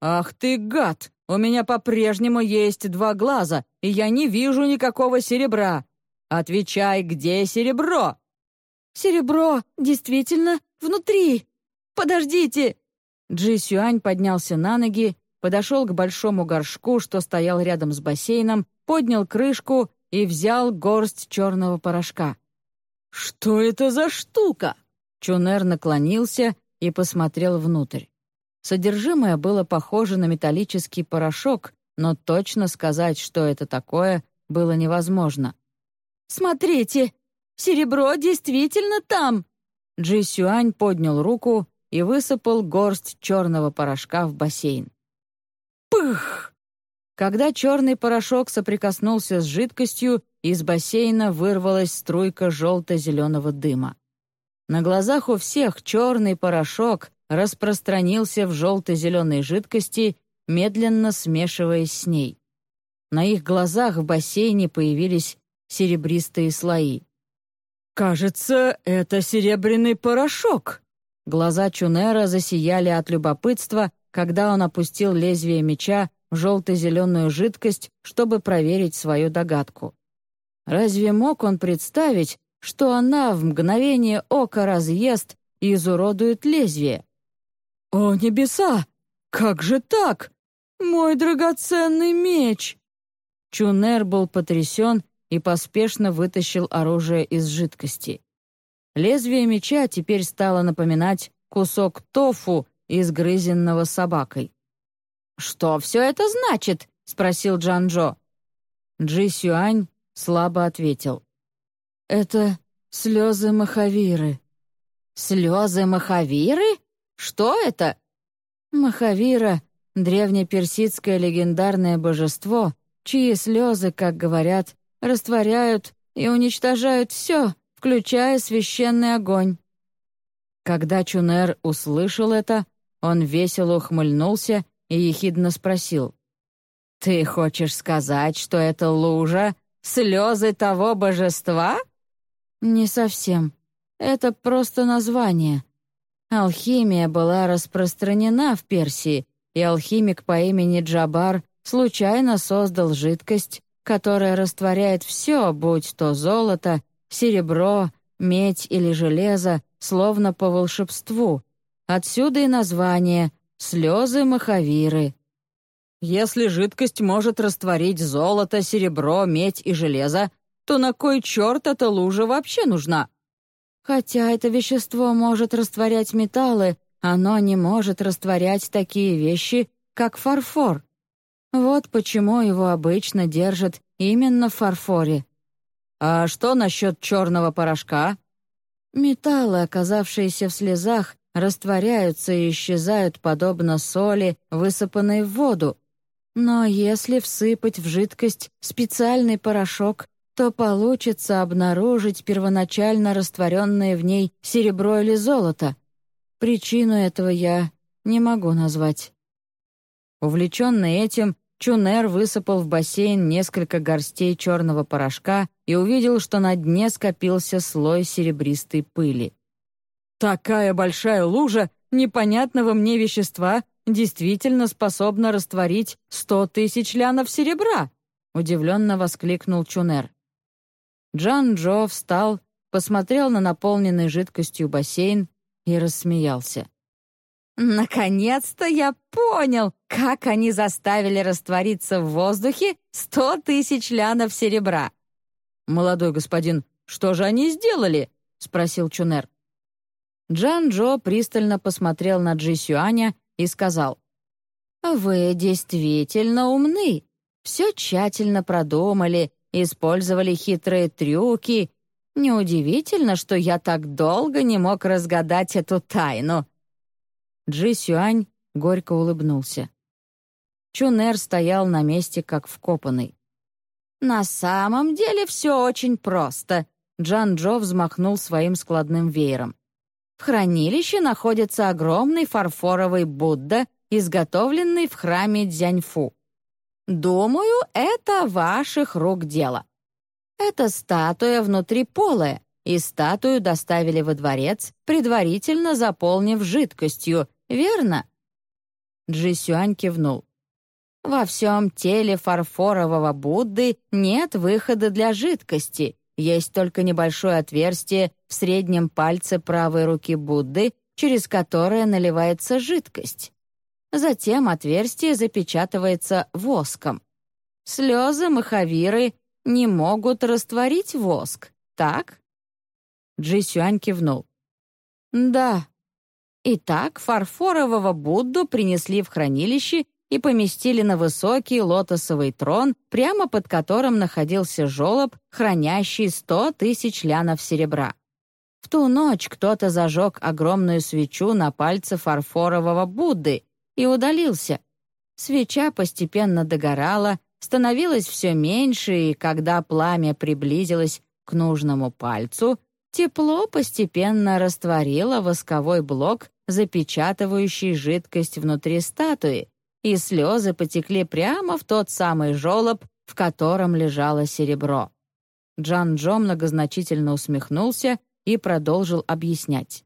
«Ах ты, гад! У меня по-прежнему есть два глаза, и я не вижу никакого серебра. Отвечай, где серебро?» «Серебро действительно внутри! Подождите!» Джи Сюань поднялся на ноги, подошел к большому горшку, что стоял рядом с бассейном, поднял крышку и взял горсть черного порошка. «Что это за штука?» Чунер наклонился и посмотрел внутрь. Содержимое было похоже на металлический порошок, но точно сказать, что это такое, было невозможно. «Смотрите, серебро действительно там!» Джи Сюань поднял руку и высыпал горсть черного порошка в бассейн. Пых! Когда черный порошок соприкоснулся с жидкостью, из бассейна вырвалась струйка желто-зеленого дыма. На глазах у всех черный порошок распространился в желто-зеленой жидкости, медленно смешиваясь с ней. На их глазах в бассейне появились серебристые слои. «Кажется, это серебряный порошок!» Глаза Чунера засияли от любопытства, когда он опустил лезвие меча в желто-зеленую жидкость, чтобы проверить свою догадку. Разве мог он представить, что она в мгновение ока разъест и изуродует лезвие? «О, небеса! Как же так? Мой драгоценный меч!» Чунер был потрясен и поспешно вытащил оружие из жидкости. Лезвие меча теперь стало напоминать кусок тофу, изгрызенного собакой. «Что все это значит?» — спросил Джан-Джо. Джи Сюань слабо ответил. «Это слезы Махавиры». «Слезы Махавиры? Что это?» Махавира — древнеперсидское легендарное божество, чьи слезы, как говорят, растворяют и уничтожают все, включая священный огонь. Когда Чунер услышал это, он весело ухмыльнулся и ехидно спросил. «Ты хочешь сказать, что это лужа — слезы того божества?» «Не совсем. Это просто название. Алхимия была распространена в Персии, и алхимик по имени Джабар случайно создал жидкость, которая растворяет все, будь то золото, серебро, медь или железо, словно по волшебству. Отсюда и название «слезы Махавиры». Если жидкость может растворить золото, серебро, медь и железо, то на кой черт эта лужа вообще нужна? Хотя это вещество может растворять металлы, оно не может растворять такие вещи, как фарфор. Вот почему его обычно держат именно в фарфоре. А что насчет черного порошка? Металлы, оказавшиеся в слезах, растворяются и исчезают подобно соли, высыпанной в воду. Но если всыпать в жидкость специальный порошок, то получится обнаружить первоначально растворенное в ней серебро или золото. Причину этого я не могу назвать. Увлеченный этим, Чунер высыпал в бассейн несколько горстей черного порошка и увидел, что на дне скопился слой серебристой пыли. «Такая большая лужа непонятного мне вещества действительно способна растворить сто тысяч лянов серебра!» — удивленно воскликнул Чунер. Джан Джо встал, посмотрел на наполненный жидкостью бассейн и рассмеялся. Наконец-то я понял, как они заставили раствориться в воздухе сто тысяч лянов серебра. «Молодой господин, что же они сделали?» — спросил Чунер. Джан Джо пристально посмотрел на Джи Сюаня и сказал, «Вы действительно умны. Все тщательно продумали, использовали хитрые трюки. Неудивительно, что я так долго не мог разгадать эту тайну». Джи Сюань горько улыбнулся. Чунер стоял на месте, как вкопанный. «На самом деле все очень просто», — Джан Джо взмахнул своим складным веером. «В хранилище находится огромный фарфоровый Будда, изготовленный в храме Дзяньфу. Думаю, это ваших рук дело. Эта статуя внутри полая, и статую доставили во дворец, предварительно заполнив жидкостью, верно?» Джи Сюань кивнул. «Во всем теле фарфорового Будды нет выхода для жидкости, есть только небольшое отверстие в среднем пальце правой руки Будды, через которое наливается жидкость. Затем отверстие запечатывается воском. Слезы Махавиры не могут растворить воск, так?» Джи Сюань кивнул. «Да, Итак, фарфорового Будду принесли в хранилище и поместили на высокий лотосовый трон, прямо под которым находился жолоб, хранящий сто тысяч лянов серебра. В ту ночь кто-то зажег огромную свечу на пальце фарфорового Будды и удалился. Свеча постепенно догорала, становилась все меньше, и когда пламя приблизилось к нужному пальцу, Тепло постепенно растворило восковой блок, запечатывающий жидкость внутри статуи, и слезы потекли прямо в тот самый жолоб, в котором лежало серебро. Джан Джо многозначительно усмехнулся и продолжил объяснять.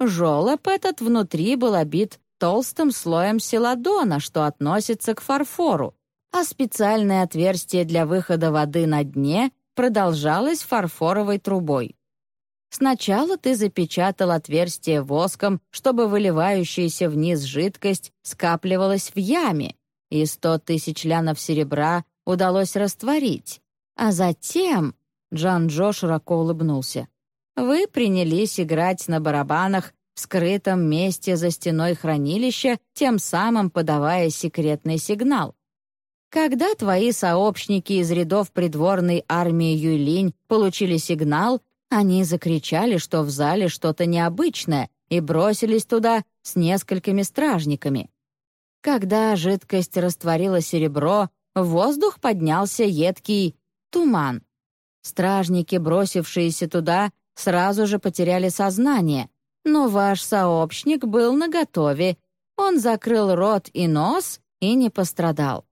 Жолоб этот внутри был обит толстым слоем селадона, что относится к фарфору, а специальное отверстие для выхода воды на дне продолжалось фарфоровой трубой. Сначала ты запечатал отверстие воском, чтобы выливающаяся вниз жидкость скапливалась в яме, и сто тысяч лянов серебра удалось растворить. А затем...» — Джан Джо широко улыбнулся. «Вы принялись играть на барабанах в скрытом месте за стеной хранилища, тем самым подавая секретный сигнал. Когда твои сообщники из рядов придворной армии Юйлинь получили сигнал, они закричали, что в зале что-то необычное, и бросились туда с несколькими стражниками. Когда жидкость растворила серебро, в воздух поднялся едкий туман. Стражники, бросившиеся туда, сразу же потеряли сознание, но ваш сообщник был наготове. Он закрыл рот и нос и не пострадал.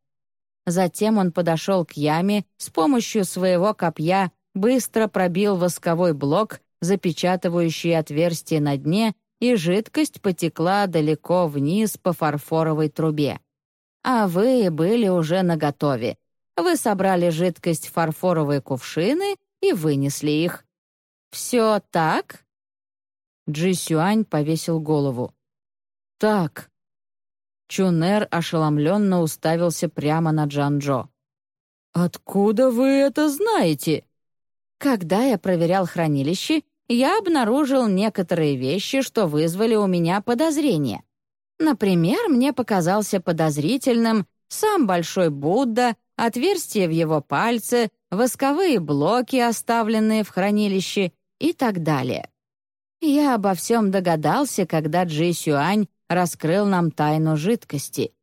Затем он подошел к яме, с помощью своего копья быстро пробил восковой блок, запечатывающий отверстие на дне, и жидкость потекла далеко вниз по фарфоровой трубе. А вы были уже наготове. Вы собрали жидкость в фарфоровые кувшины и вынесли их. «Все так?» Джи Сюань повесил голову. «Так». Чунер ошеломленно уставился прямо на Джан-Джо. «Откуда вы это знаете?» «Когда я проверял хранилище, я обнаружил некоторые вещи, что вызвали у меня подозрения. Например, мне показался подозрительным сам Большой Будда, отверстие в его пальце, восковые блоки, оставленные в хранилище и так далее. Я обо всем догадался, когда Джи Сюань раскрыл нам тайну жидкости.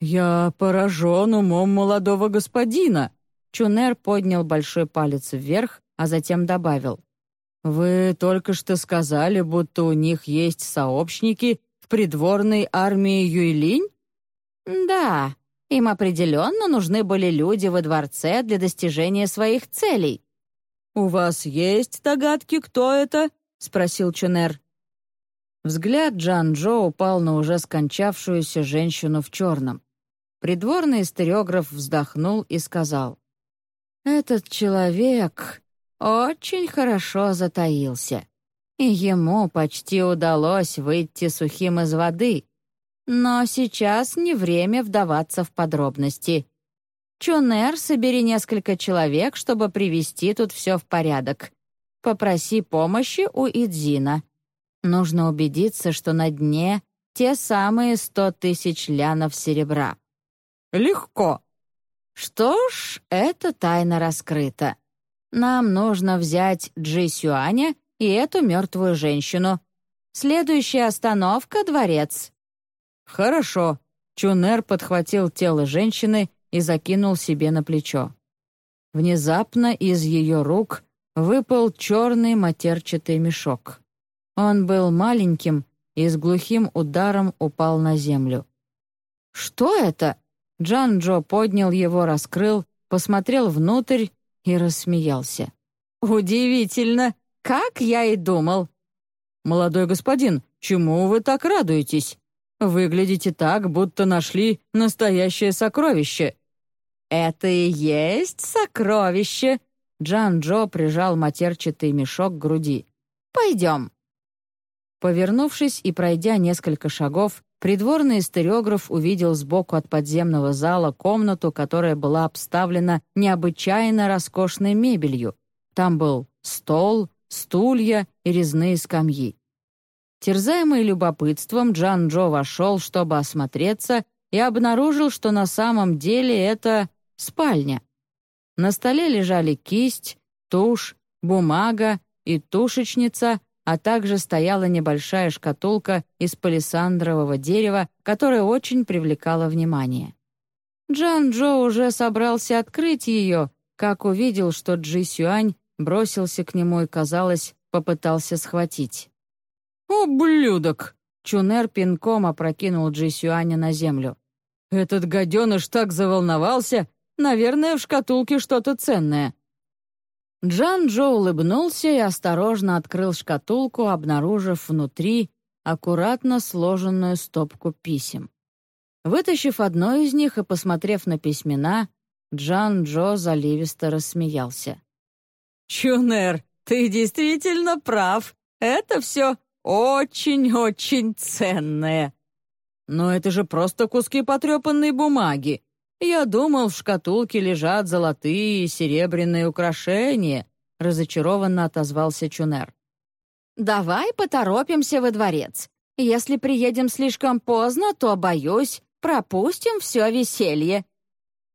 «Я поражен умом молодого господина!» Чунер поднял большой палец вверх, а затем добавил. «Вы только что сказали, будто у них есть сообщники в придворной армии Юйлинь?» «Да, им определенно нужны были люди во дворце для достижения своих целей. «У вас есть догадки, кто это?» — спросил Чунер. Взгляд Джан-Джо упал на уже скончавшуюся женщину в черном. Придворный историограф вздохнул и сказал. «Этот человек очень хорошо затаился, и ему почти удалось выйти сухим из воды. Но сейчас не время вдаваться в подробности. Чунер, собери несколько человек, чтобы привести тут все в порядок. Попроси помощи у Идзина. Нужно убедиться, что на дне те самые сто тысяч лянов серебра. Легко. Что ж, эта тайна раскрыта. Нам нужно взять Джи Сюаня и эту мертвую женщину. Следующая остановка — дворец. Хорошо. Чунер подхватил тело женщины и закинул себе на плечо. Внезапно из ее рук выпал черный матерчатый мешок. Он был маленьким и с глухим ударом упал на землю. «Что это?» Джан-Джо поднял его, раскрыл, посмотрел внутрь и рассмеялся. «Удивительно! Как я и думал!» «Молодой господин, чему вы так радуетесь? Выглядите так, будто нашли настоящее сокровище. «Это и есть сокровище!» Джан-Джо прижал матерчатый мешок к груди. «Пойдем!» Повернувшись и пройдя несколько шагов, придворный историограф увидел сбоку от подземного зала комнату, которая была обставлена необычайно роскошной мебелью. Там был стол, стулья и резные скамьи. Терзаемый любопытством, Джан-Джо вошел, чтобы осмотреться, и обнаружил, что на самом деле это Спальня. На столе лежали кисть, тушь, бумага и тушечница, а также стояла небольшая шкатулка из палисандрового дерева, которая очень привлекала внимание. Джан Джо уже собрался открыть ее, как увидел, что Джи Сюань бросился к нему и, казалось, попытался схватить. «Ублюдок!» Чунер пинком опрокинул Джи Сюаня на землю. «Этот гаденыш так заволновался, Наверное, в шкатулке что-то ценное». Джан Джо улыбнулся и осторожно открыл шкатулку, обнаружив внутри аккуратно сложенную стопку писем. Вытащив одно из них и посмотрев на письмена, Джан Джо заливисто рассмеялся. «Чунер, ты действительно прав. Это все очень-очень ценное». «Но это же просто куски потрепанной бумаги. «Я думал, в шкатулке лежат золотые и серебряные украшения», — разочарованно отозвался Чунер. «Давай поторопимся во дворец. Если приедем слишком поздно, то, боюсь, пропустим все веселье».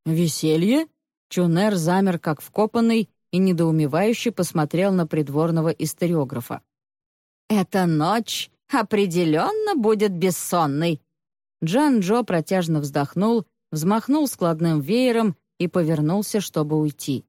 «Веселье?» Чунер замер как вкопанный и недоумевающе посмотрел на придворного историографа. «Эта ночь определенно будет бессонной». Джан-Джо протяжно вздохнул взмахнул складным веером и повернулся, чтобы уйти.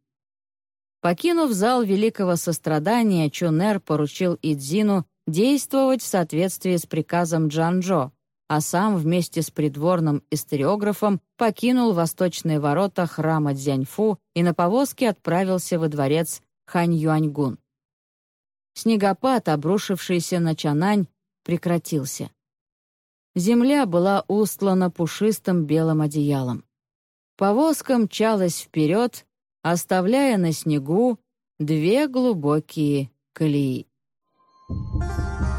Покинув зал великого сострадания, Чунер поручил Идзину действовать в соответствии с приказом Джанжо, а сам вместе с придворным историографом покинул восточные ворота храма Дзяньфу и на повозке отправился во дворец Хань-Юаньгун. Снегопад, обрушившийся на Чанань, прекратился. Земля была устлана пушистым белым одеялом. Повозка мчалась вперед, оставляя на снегу две глубокие колеи. Thank you.